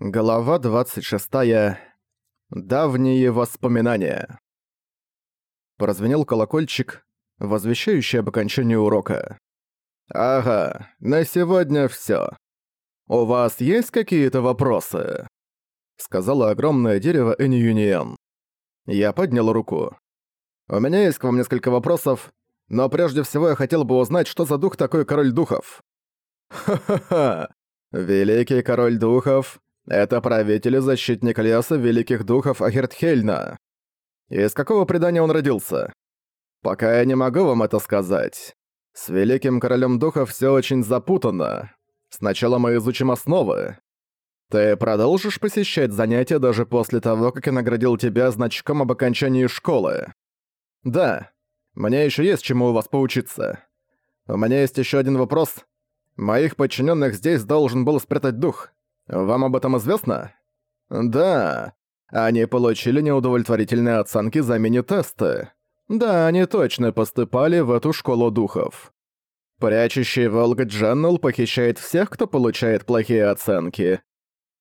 Глава 26. Давние воспоминания. Прозвенел колокольчик, возвещающий об окончании урока. «Ага, на сегодня всё. У вас есть какие-то вопросы?» Сказала огромное дерево Эньюниен. Я поднял руку. «У меня есть к вам несколько вопросов, но прежде всего я хотел бы узнать, что за дух такой король духов». «Ха-ха-ха! Великий король духов это правитель и защитник леса великих духов Ахертхельна. Из какого предания он родился? Пока я не могу вам это сказать. С великим королем духов все очень запутанно. Сначала мы изучим основы. Ты продолжишь посещать занятия даже после того, как я наградил тебя значком об окончании школы? Да. Мне еще есть чему у вас поучиться. У меня есть еще один вопрос. Моих подчиненных здесь должен был спрятать дух. Вам об этом известно? Да. Они получили неудовлетворительные оценки за мини-тесты. Да, они точно поступали в эту школу духов. Прячущий волк Дженнел похищает всех, кто получает плохие оценки.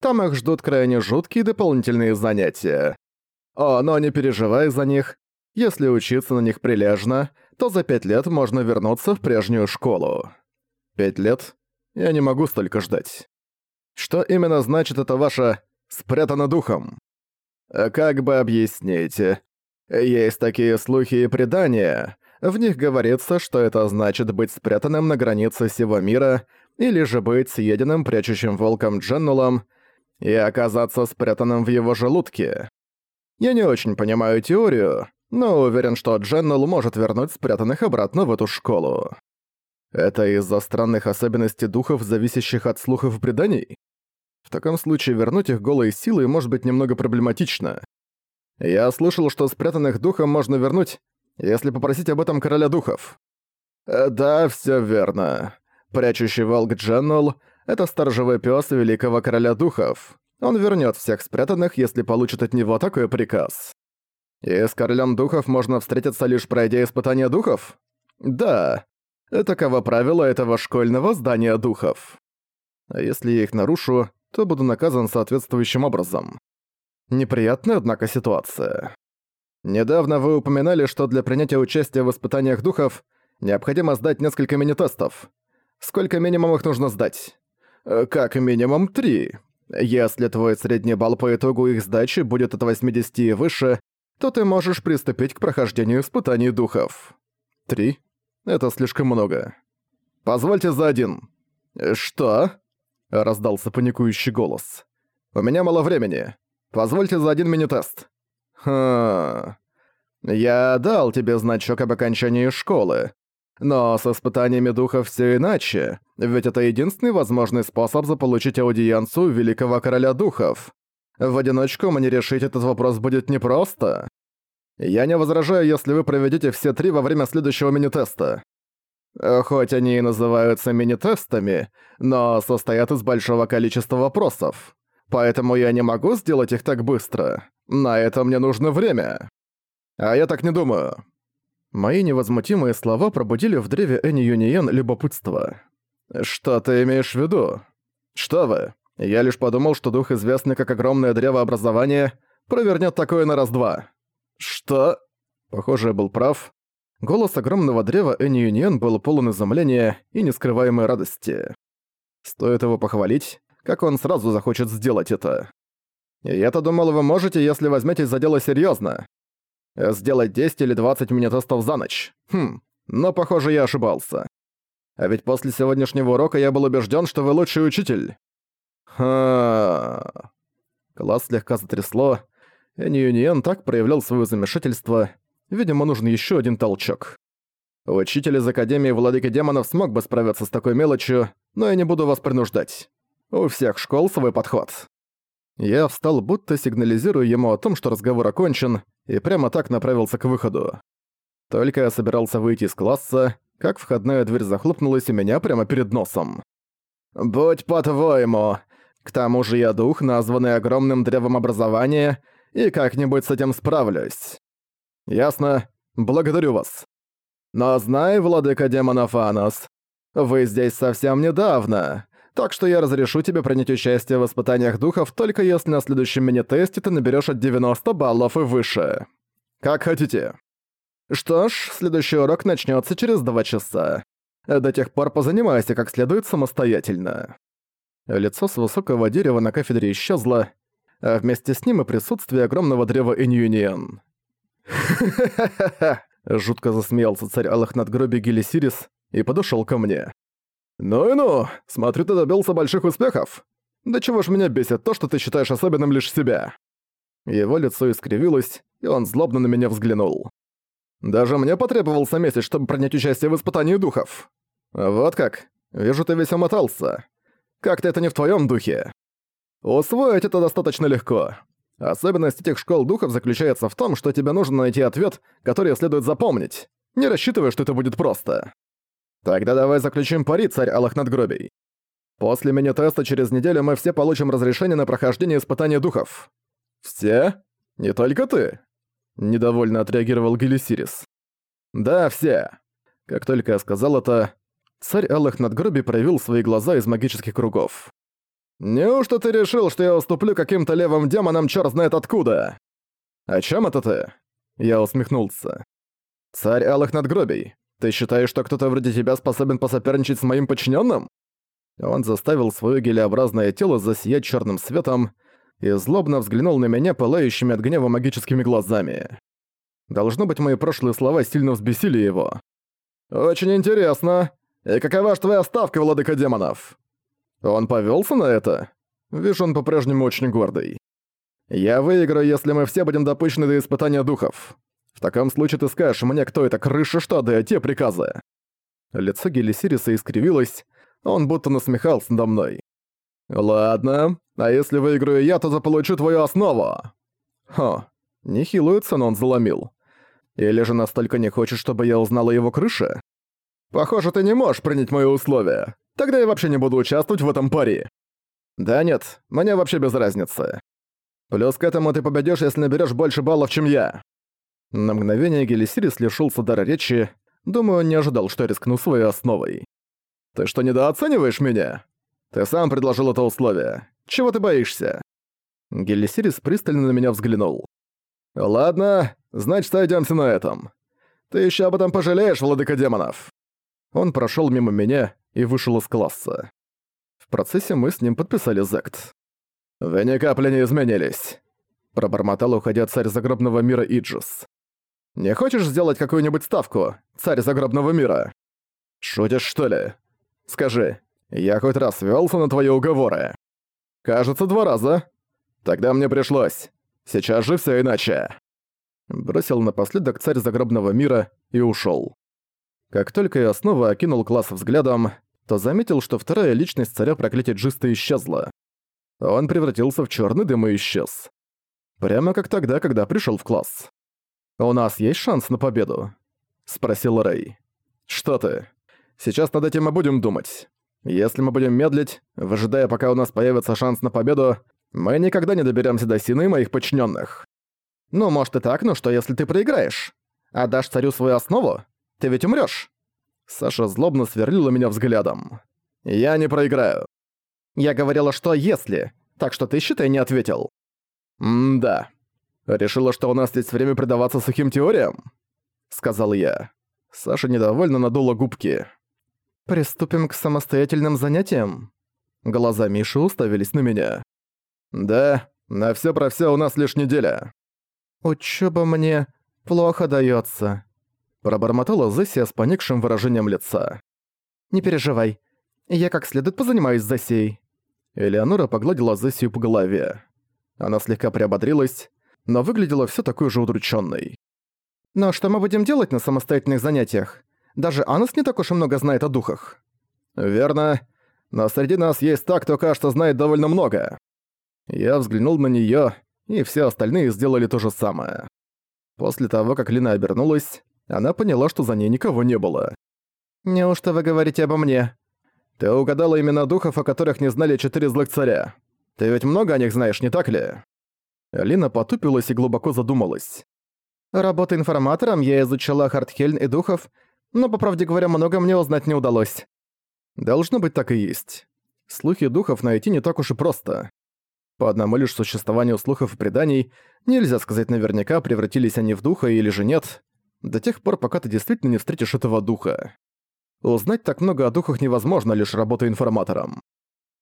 Там их ждут крайне жуткие дополнительные занятия. О, но не переживай за них. Если учиться на них прилежно, то за пять лет можно вернуться в прежнюю школу. Пять лет? Я не могу столько ждать. Что именно значит это ваше «спрятано духом»? Э, как бы объясните? Есть такие слухи и предания. В них говорится, что это значит быть спрятанным на границе всего мира или же быть съеденным прячущим волком Дженнулом и оказаться спрятанным в его желудке. Я не очень понимаю теорию, но уверен, что Дженнул может вернуть спрятанных обратно в эту школу. Это из-за странных особенностей духов, зависящих от слухов и преданий? В таком случае вернуть их голой силой может быть немного проблематично. Я слышал, что спрятанных духом можно вернуть, если попросить об этом короля духов. Э, да, все верно. Прячущий волк Дженнул — это сторожевой пес великого короля духов. Он вернет всех спрятанных, если получит от него такой приказ. И с королем духов можно встретиться лишь пройдя испытание духов? Да. Таково правило этого школьного здания духов. А если я их нарушу, то буду наказан соответствующим образом. Неприятная, однако, ситуация. Недавно вы упоминали, что для принятия участия в испытаниях духов необходимо сдать несколько мини-тестов. Сколько минимум их нужно сдать? Э, как минимум три. Если твой средний балл по итогу их сдачи будет от 80 и выше, то ты можешь приступить к прохождению испытаний духов. Три? Это слишком много. Позвольте за один. Что? — раздался паникующий голос. «У меня мало времени. Позвольте за один мини-тест». «Хм... Я дал тебе значок об окончании школы. Но с испытаниями духа все иначе, ведь это единственный возможный способ заполучить аудиенцию Великого Короля Духов. В одиночку мне решить этот вопрос будет непросто. Я не возражаю, если вы проведете все три во время следующего мини-теста. Э, хоть они и называются мини-тестами, но состоят из большого количества вопросов. Поэтому я не могу сделать их так быстро. На это мне нужно время. А я так не думаю. Мои невозмутимые слова пробудили в древе Энни Юниен любопытство. «Что ты имеешь в виду?» «Что вы? Я лишь подумал, что дух, известный как огромное древообразование, провернет такое на раз-два». «Что?» Похоже, я был прав. Голос огромного древа Энни Юнион был полон изумления и нескрываемой радости. Стоит его похвалить, как он сразу захочет сделать это. Я-то думал, вы можете, если возьметесь за дело серьезно. Сделать 10 или 20 мини-тестов за ночь. Хм, но, похоже, я ошибался. А ведь после сегодняшнего урока я был убежден, что вы лучший учитель. Ха. Класс слегка затрясло. Энни Юнион так проявлял свое замешательство, Видимо, нужен еще один толчок. Учитель из Академии Владыка Демонов смог бы справиться с такой мелочью, но я не буду вас принуждать. У всех школ свой подход. Я встал, будто сигнализируя ему о том, что разговор окончен, и прямо так направился к выходу. Только я собирался выйти из класса, как входная дверь захлопнулась у меня прямо перед носом. «Будь по-твоему. К тому же я дух, названный огромным древом образования, и как-нибудь с этим справлюсь. «Ясно. Благодарю вас. Но знай, владыка демонов Анос, вы здесь совсем недавно. Так что я разрешу тебе принять участие в испытаниях духов, только если на следующем мини-тесте ты наберешь от 90 баллов и выше. Как хотите. Что ж, следующий урок начнется через два часа. До тех пор позанимайся как следует самостоятельно. Лицо с высокого дерева на кафедре исчезло, а вместе с ним и присутствие огромного древа Иньюниен. «Ха-ха-ха-ха!» Жутко засмеялся царь Алых над гроби Гелисирис и подошёл ко мне. «Ну и ну! Смотрю, ты добился больших успехов! Да чего ж меня бесит то, что ты считаешь особенным лишь себя!» Его лицо искривилось, и он злобно на меня взглянул. «Даже мне потребовался месяц, чтобы принять участие в испытании духов. Вот как. Вижу, ты весь умотался. Как-то это не в твоем духе. Усвоить это достаточно легко. Особенность этих школ духов заключается в том, что тебе нужно найти ответ, который следует запомнить, не рассчитывая, что это будет просто. Тогда давай заключим пари, царь Аллах надгробий. После мини-теста через неделю мы все получим разрешение на прохождение испытания духов. Все? Не только ты? Недовольно отреагировал Гелисирис. Да, все. Как только я сказал это, царь Аллах надгробий проявил свои глаза из магических кругов. «Неужто ты решил, что я уступлю каким-то левым демонам чёрт знает откуда?» «О чём это ты?» Я усмехнулся. «Царь Алых Надгробий, ты считаешь, что кто-то вроде тебя способен посоперничать с моим подчиненным? Он заставил своё гелеобразное тело засиять чёрным светом и злобно взглянул на меня пылающими от гнева магическими глазами. Должно быть, мои прошлые слова сильно взбесили его. «Очень интересно. И какова ж твоя ставка, владыка демонов?» Он повелся на это? Вижу, он по-прежнему очень гордый. Я выиграю, если мы все будем допущены до испытания духов. В таком случае ты скажешь мне, кто это крыша, что отдает те приказы. Лицо Гелисириса искривилось, он будто насмехался надо мной. «Ладно, а если выиграю я, то заполучу твою основу». Хо, нехилую цену он заломил. Или же настолько не хочет, чтобы я узнала его крыше? Похоже, ты не можешь принять мои условия. Тогда я вообще не буду участвовать в этом паре. Да нет, мне вообще без разницы. Плюс к этому ты победишь, если наберешь больше баллов, чем я. На мгновение Гелисирис лишился дара речи. Думаю, он не ожидал, что я рискну своей основой. Ты что, недооцениваешь меня? Ты сам предложил это условие. Чего ты боишься? Гелисирис пристально на меня взглянул. Ладно, значит, сойдёмся на этом. Ты ещё об этом пожалеешь, владыка демонов. Он прошёл мимо меня и вышел из класса. В процессе мы с ним подписали зект. «Вы ни капли не изменились», — пробормотал, уходя царь загробного мира Иджис. «Не хочешь сделать какую-нибудь ставку, царь загробного мира?» «Шутишь, что ли? Скажи, я хоть раз велся на твои уговоры?» «Кажется, два раза. Тогда мне пришлось. Сейчас же все иначе». Бросил напоследок царь загробного мира и ушел. Как только я снова окинул класс взглядом, то заметил, что вторая личность царя проклятия Джиста исчезла. Он превратился в черный дым и исчез. Прямо как тогда, когда пришел в класс. «У нас есть шанс на победу?» — спросил Рэй. «Что ты? Сейчас над этим мы будем думать. Если мы будем медлить, выжидая, пока у нас появится шанс на победу, мы никогда не доберемся до Сины и моих подчиненных. Ну, может и так, но что если ты проиграешь? Отдашь царю свою основу? Ты ведь умрёшь. Саша злобно сверлила меня взглядом. «Я не проиграю». «Я говорила, что если, так что ты, считай, не ответил». «М-да. Решила, что у нас есть время предаваться сухим теориям?» Сказал я. Саша недовольно надула губки. «Приступим к самостоятельным занятиям?» Глаза Миши уставились на меня. «Да, на всё про всё у нас лишь неделя». «Учёба мне плохо даётся», Пробормотала Зессия с поникшим выражением лица. «Не переживай. Я как следует позанимаюсь Зессией». Элеонора погладила Зессию по голове. Она слегка приободрилась, но выглядела все такой же удрученной. «Но что мы будем делать на самостоятельных занятиях? Даже Анас не так уж и много знает о духах». «Верно. Но среди нас есть так, кто, кажется, знает довольно много». Я взглянул на нее, и все остальные сделали то же самое. После того, как Лина обернулась, она поняла, что за ней никого не было. «Неужто вы говорите обо мне?» «Ты угадала имена духов, о которых не знали четыре злых царя. Ты ведь много о них знаешь, не так ли?» Алина потупилась и глубоко задумалась. «Работа информатором я изучила Хартхельн и духов, но, по правде говоря, много мне узнать не удалось». «Должно быть так и есть. Слухи духов найти не так уж и просто. По одному лишь существованию слухов и преданий нельзя сказать наверняка, превратились они в духа или же нет, до тех пор, пока ты действительно не встретишь этого духа. Узнать так много о духах невозможно, лишь работая информатором.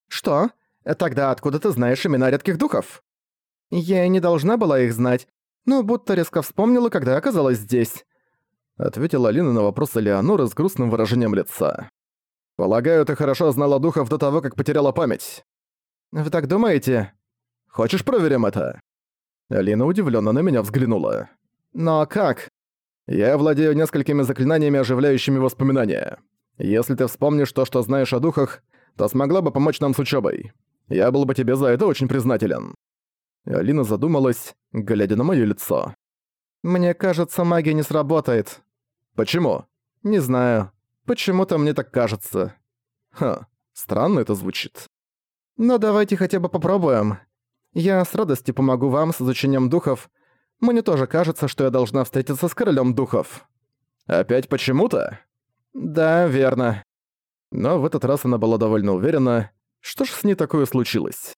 «Что? Тогда откуда ты знаешь имена редких духов?» «Я и не должна была их знать, но будто резко вспомнила, когда оказалась здесь», ответила Алина на вопрос Элеоноры с грустным выражением лица. «Полагаю, ты хорошо знала духов до того, как потеряла память». «Вы так думаете?» «Хочешь, проверим это?» Алина удивленно на меня взглянула. «Но как?» «Я владею несколькими заклинаниями, оживляющими воспоминания. Если ты вспомнишь то, что знаешь о духах, то смогла бы помочь нам с учебой. Я был бы тебе за это очень признателен». Алина задумалась, глядя на моё лицо. «Мне кажется, магия не сработает». «Почему?» «Не знаю. Почему-то мне так кажется». «Ха, странно это звучит». «Но давайте хотя бы попробуем. Я с радостью помогу вам с изучением духов. Мне тоже кажется, что я должна встретиться с королем духов». «Опять почему-то?» «Да, верно». Но в этот раз она была довольно уверена. Что ж с ней такое случилось?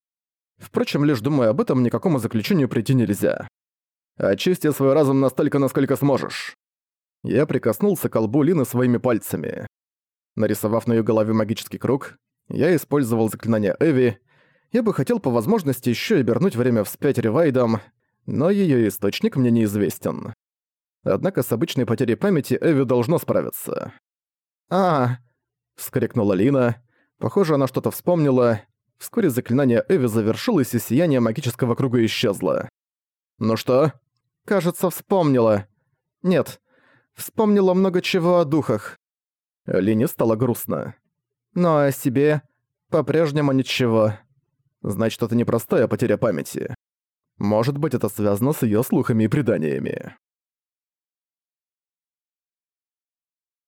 Впрочем, лишь думая об этом, никакому заключению прийти нельзя. Очисти свой разум настолько, насколько сможешь. Я прикоснулся к колбу Лины своими пальцами. Нарисовав на ее голове магический круг, я использовал заклинание Эви. Я бы хотел по возможности еще и вернуть время вспять ревайдом, но ее источник мне неизвестен. Однако с обычной потерей памяти Эви должно справиться. «А!» — вскрикнула Лина. Похоже, она что-то вспомнила. Вскоре заклинание Эви завершилось, и сияние магического круга исчезло. «Ну что?» «Кажется, вспомнила. Нет, вспомнила много чего о духах». Лине стало грустно. Но о себе по-прежнему ничего. Значит, это непростая потеря памяти. Может быть, это связано с её слухами и преданиями.